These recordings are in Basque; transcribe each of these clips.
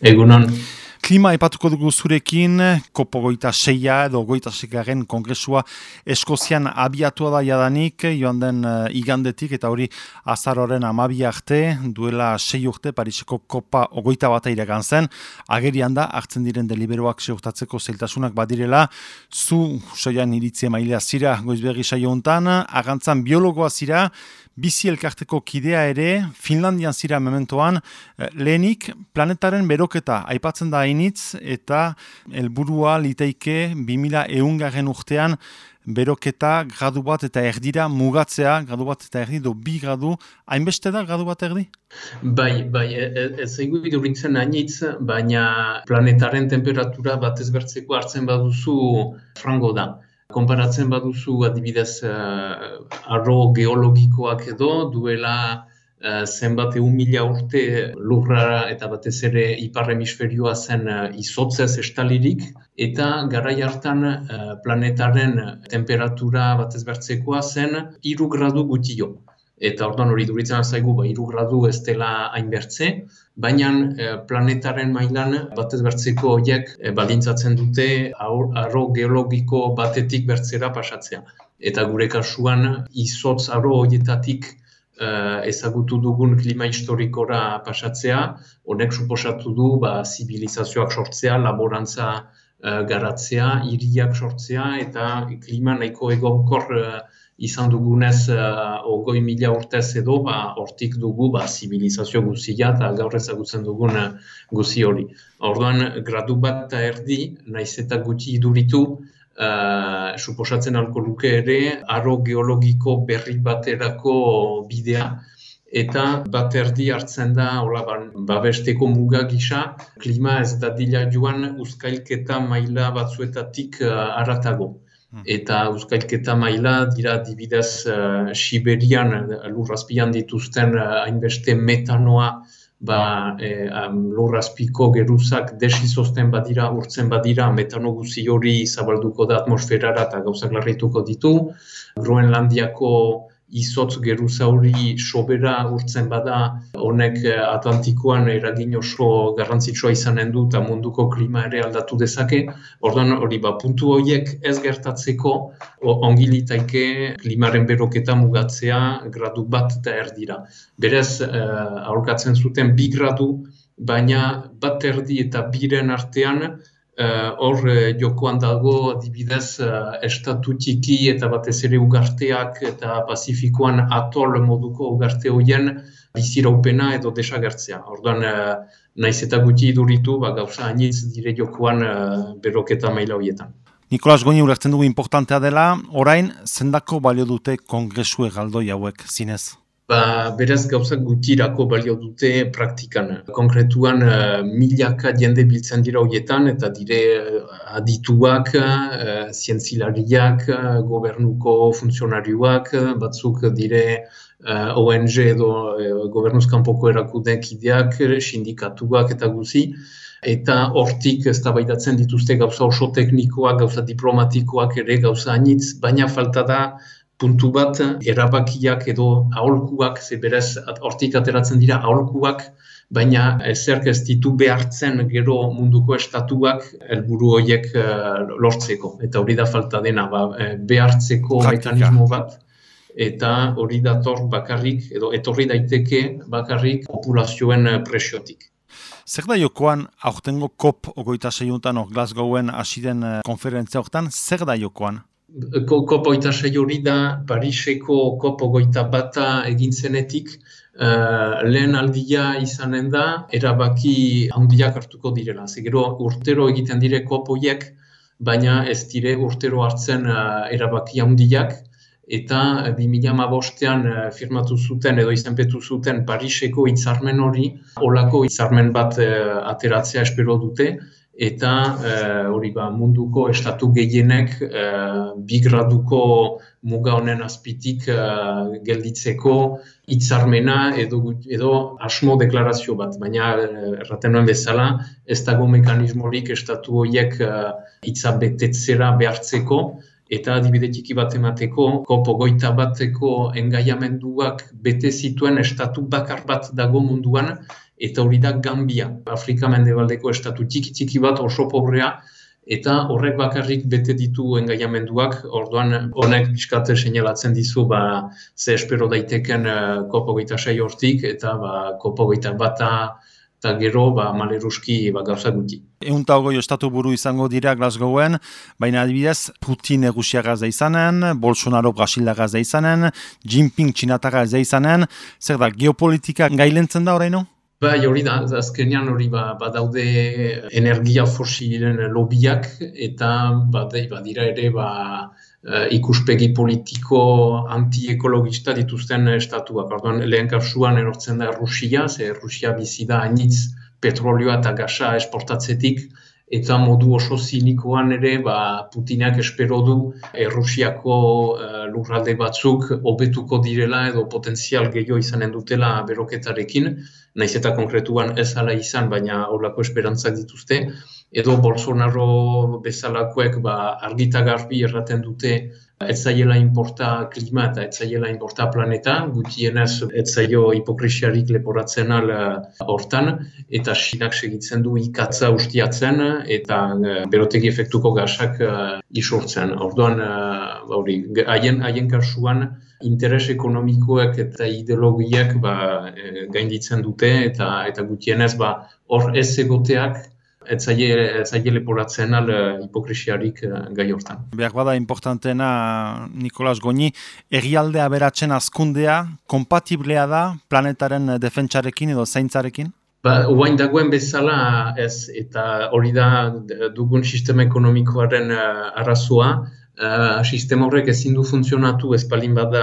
Egunon. Klima epatuko dugu zurekin, kopo goita seia edo goita sekaren kongresua Eskozian abiatua da jadanik, joan den uh, igandetik eta hori azaroren amabi arte, duela sei urte Pariseko kopa ogoita bata iragan zen, agerian da, hartzen diren deliberoak seurtatzeko zeltasunak badirela, zu soian iritzia mailea zira goizbergi saio hontan, agantzan biologoa zira, bizi elkarteko kidea ere, Finlandian zira mementoan, eh, lehenik planetaren beroketa aipatzen da hainitz, eta helburua liteike 2000 eungaren urtean beroketa gradu bat eta erdira mugatzea, gradu bat eta erdi, do bi gradu, hainbeste da gradu bat erdi? Bai, bai, e, e, ez egu iduritzen hainitz, baina planetaren temperatura bat ezbertzeko hartzen baduzu frango da. Konparatzen baduzu adibidez uh, arro geologikoak edo duela uh, zenbat egun mila urte lurra eta batez ere ipar hemisferioa zen uh, izotzez estalirik eta garai hartan planetaren temperatura batez bertzekoa zen iru gradu gutio eta orduan hori duritzen zaigu ba hiru gradu ez dela hainbertze, baina eh, planetaren mailan batez bertzeko horiek e, baldintzatzen dute arro geologiko batetik bertzera pasatzea. Eta gure kasuan izotz arro horietatik eh, ezagutu dugun klima historikora pasatzea, honek suposatu du ba, zibilizazioak sortzea, laborantza garatzea, hiriak sortzea eta klima nahiko egonkor izan dugunez uh, ogoi mila urtez edo, ba, hortik dugu ba, zibilizazio guzia eta gaur ezagutzen dugun uh, guzi hori. Orduan, gradu bat eta erdi, naiz eta gutxi iduritu, uh, suposatzen alko luke ere, aro geologiko berri baterako bidea, eta bat erdi hartzen da, hola, babesteko muga gisa, klima ez da dila joan uzkailketa maila batzuetatik uh, aratago. Hmm. Eta euskailketa maila dira dibidez uh, Siberian uh, lurrazpian dituzten uh, hainbeste metanoa ba, eh, um, lurrazpiko geruzak desizozten badira, urtzen badira, metano guzi hori zabalduko da atmosferara eta gauzak larrituko ditu. Groenlandiako izotz geruza hori sobera urtzen bada honek eh, Atlantikoan eragin oso garrantzitsua izanen du eta munduko klima ere aldatu dezake. Orduan hori ba puntu horiek ez gertatzeko ongi litaike klimaren beroketa mugatzea gradu bat eta erdira. Berez uh, aurkatzen zuten bi gradu baina bat erdi eta biren artean Eh, hor uh, jokoan dago adibidez uh, estatu txiki eta batez ere ugarteak eta Pazifikoan atol moduko ugarte horien biziraupena edo desagertzea. Orduan, naiz eta gutxi iduritu, ba, gauza hainitz dire jokoan beroketa maila horietan. Nikolas Goni ulertzen dugu importantea dela, orain zendako balio dute kongresu egaldoi hauek zinez? Ba, beraz gauzak gutirako balio dute praktikan. Konkretuan, uh, milaka jende biltzen dira horietan, eta dire uh, adituak, uh, zientzilariak, uh, gobernuko funtzionarioak, batzuk dire uh, ONG edo uh, gobernuzkanpoko erakudek ideak, sindikatuak eta guzi. Eta hortik ez dituzte gauza oso teknikoak, gauza diplomatikoak ere, gauza anitz, baina falta da puntu bat erabakiak edo aholkuak, ze berez hortik ateratzen dira aholkuak, baina ezerk ez ditu behartzen gero munduko estatuak helburu horiek uh, lortzeko. Eta hori da falta dena, ba, eh, behartzeko mekanismo bat, eta hori dator bakarrik, edo etorri daiteke bakarrik populazioen eh, presiotik. Zer da jokoan, aurtengo COP ogoita seiuntan, Glasgowen asiden konferentzia hortan, zer da jokoan? Kopo eta hori da Pariseko kopo goita bata egin zenetik uh, lehen aldia izanen da erabaki handiak hartuko direla. Zegero urtero egiten dire kopoiek, baina ez dire urtero hartzen uh, erabaki handiak eta 2008an uh, firmatu zuten edo izenpetu zuten Pariseko hitzarmen hori, olako hitzarmen bat uh, ateratzea espero dute, eta eh, hori ba, munduko estatu gehienek e, bi graduko muga honen azpitik e, gelditzeko hitzarmena edo, edo asmo deklarazio bat. Baina erraten nuen bezala ez dago mekanismorik estatu horiek hitza betetzera behartzeko eta adibide txiki bat emateko, kopo goita bateko engaiamenduak bete zituen estatu bakar bat dago munduan, eta hori da Gambia, Afrika mendebaldeko estatu txiki-txiki bat oso pobrea, eta horrek bakarrik bete ditu engaiamenduak, orduan honek biskate seinalatzen dizu ba, ze espero daiteken uh, kopo sei hortik, eta ba, kopo bata eta gero ba, maleruski ba, gauza guti. Goi estatu buru izango dira Glasgowen, baina adibidez Putin egusiagaz da izanen, Bolsonaro Brasilagaz da izanen, Jinping txinatagaz da izanen, zer da, geopolitika gailentzen da horreino? Bai, hori da, azkenean hori ba, badaude energia fosilen lobiak eta badei badira ere ba, uh, ikuspegi politiko antiekologista dituzten estatuak. Orduan, lehen kasuan erortzen da Rusia, ze Rusia bizi da hainitz petrolioa eta gasa esportatzetik, eta modu oso zinikoan ere ba, Putinak espero du Errusiako uh, lurralde batzuk hobetuko direla edo potentzial gehiago izanen dutela beroketarekin, naiz eta konkretuan ez ala izan, baina horlako esperantzak dituzte, edo Bolsonaro bezalakoek ba, argita garbi erraten dute ez zaiela inporta klima eta ez zaiela inporta planeta, gutienez ez zailo hipokrisiarik leporatzen al eh, hortan, eta sinak segitzen du ikatza ustiatzen eta uh, berotegi efektuko gasak uh, isurtzen. Orduan, uh, haien, haien kasuan, interes ekonomikoak eta ideologiak ba, gainditzen dute eta eta gutienez ba, hor ez egoteak ez zaile leporatzen al uh, hipokrisiarik uh, gai hortan. Behar bada importantena, Nikolas Goni, egialdea beratzen azkundea, kompatiblea da planetaren defentsarekin edo zaintzarekin? Ba, Uain dagoen bezala ez, eta hori da dugun sistema ekonomikoaren arrazua, Uh, sistema horrek ezin du funtzionatu ez palin bada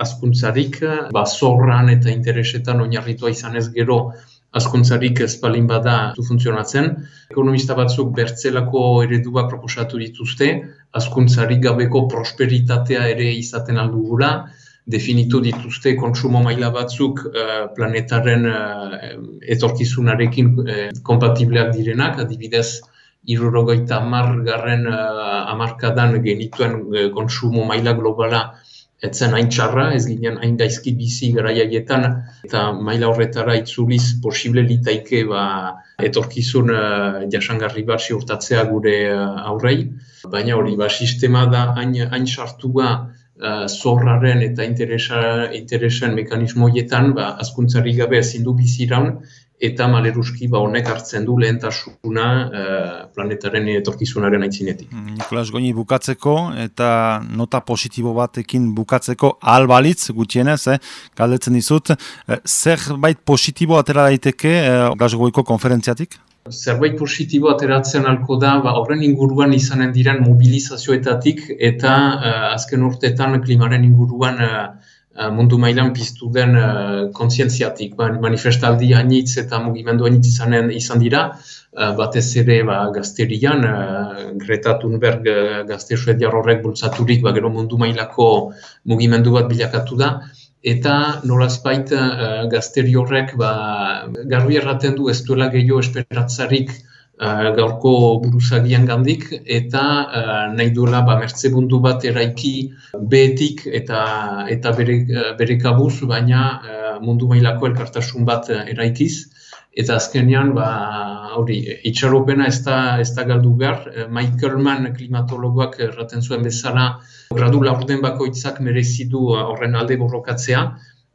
azkuntzarik, ba, zorran eta interesetan oinarritua izan ez gero azkuntzarik ez palin bada du funtzionatzen. Ekonomista batzuk bertzelako eredua proposatu dituzte, azkuntzarik gabeko prosperitatea ere izaten aldugula, definitu dituzte kontsumo maila batzuk uh, planetaren uh, etorkizunarekin uh, kompatibleak direnak, adibidez, irurogeita amargarren uh, amarkadan genituen uh, kontsumo maila globala etzen hain txarra, ez ginen hain gaizki bizi garaiaietan, eta maila horretara itzuliz posible litaike ba, etorkizun uh, jasangarri bat siurtatzea gure uh, aurrei. Baina hori, ba, sistema da hain, hain sartua uh, zorraren eta interesa, interesen mekanismoietan, ba, azkuntzari gabe ezin du bizi eta maleruski ba honek hartzen du lehentasuna uh, planetaren etorkizunaren aitzinetik. Mm, Nikolas Goñi bukatzeko eta nota positibo batekin bukatzeko albalitz gutxienez, eh, galdetzen dizut, eh, zerbait positibo atera daiteke eh, Glasgowiko konferentziatik? Zerbait positibo ateratzen alko da, ba, horren inguruan izanen diren mobilizazioetatik eta uh, azken urtetan klimaren inguruan Eh, mundu mailan piztu den uh, kontzientziatik. Ba, manifestaldi hainitz eta mugimendu hainitz izanen, izan dira, uh, batez ere ba, gazterian, uh, Greta Thunberg uh, gazte suediar horrek bultzaturik, ba, gero mundu mailako mugimendu bat bilakatu da, eta nolazpait uh, gazteri horrek ba, garbi erraten du ez duela gehiago esperatzarik uh, gaurko buruzagian gandik, eta uh, nahi duela ba, mertzebundu bat eraiki behetik eta eta bere, uh, bere kabuz, baina uh, mundu mailako elkartasun bat eraikiz. Eta azkenean, ba, hori, itxaropena ez da, ez da galdu behar. Michael Mann klimatologoak erraten zuen bezala, gradu laurden bakoitzak merezidu horren alde borrokatzea,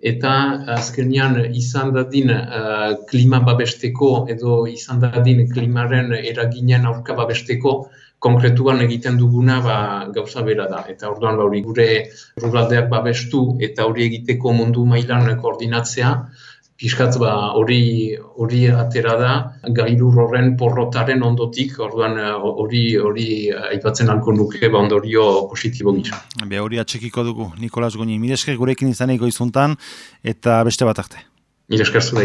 eta azkenean izan dadin uh, klima babesteko edo izan dadin klimaren eraginen aurka babesteko konkretuan egiten duguna ba, gauza bera da. Eta orduan ba, hori gure ruraldeak babestu eta hori egiteko mundu mailan koordinatzea, Piskat ba, hori hori atera da gailur horren porrotaren ondotik, orduan eh, hori hori aipatzen alko nuke ba ondorio positibo gisa. Be hori atxekiko dugu Nikolas Goni. Miresker gurekin izaneko izuntan eta beste bat arte. Miresker zu